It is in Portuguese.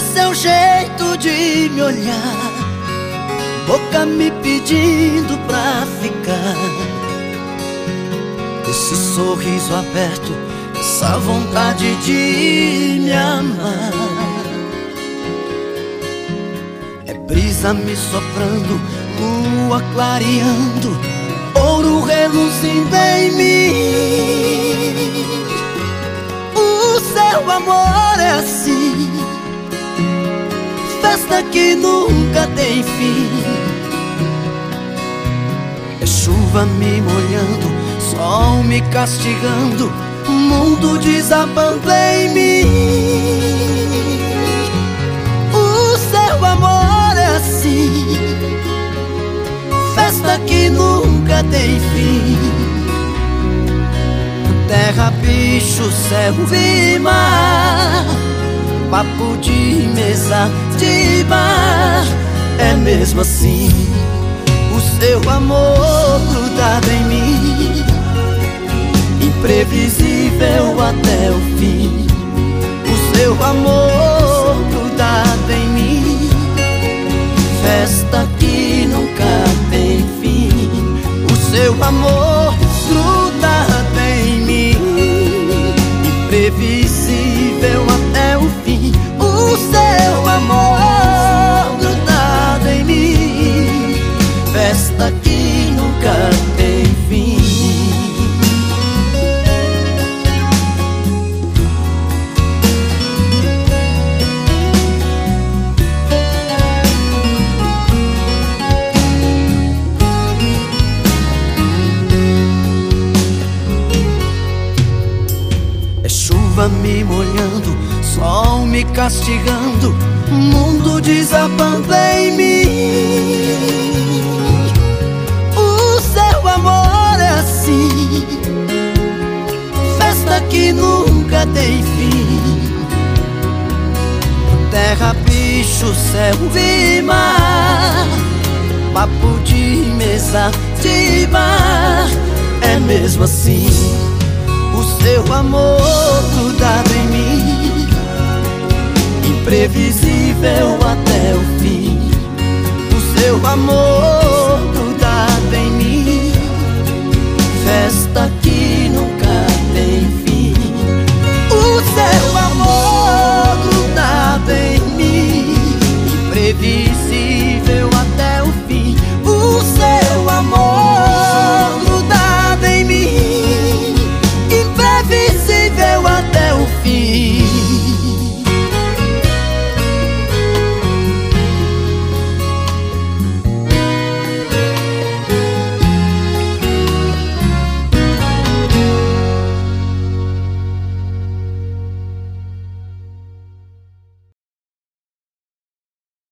seu jeito de me olhar, boca me pedindo pra ficar. Esse sorriso aberto, essa vontade de me amar. É brisa me soprando, lua clareando, ouro reluzindo chuva me molhando, sol me castigando, mundo desabando em mim. O seu amor é assim, festa que nunca tem fim. Terra, bicho, céu e mar papo de mesa, de bar É mesmo assim O seu amor grudado em mim Imprevisível até o fim. O seu amor grudado em mim Festa que nunca tem fim. O seu amor grudado em mim Imprevisível até o fim. O seu amor me molhando Sol me castigando, mundo desabando em mim. O seu amor é assim, festa que nunca tem fim. Terra, bicho, céu mar, papo de mesa, de é mesmo assim. O seu amor imprevisível até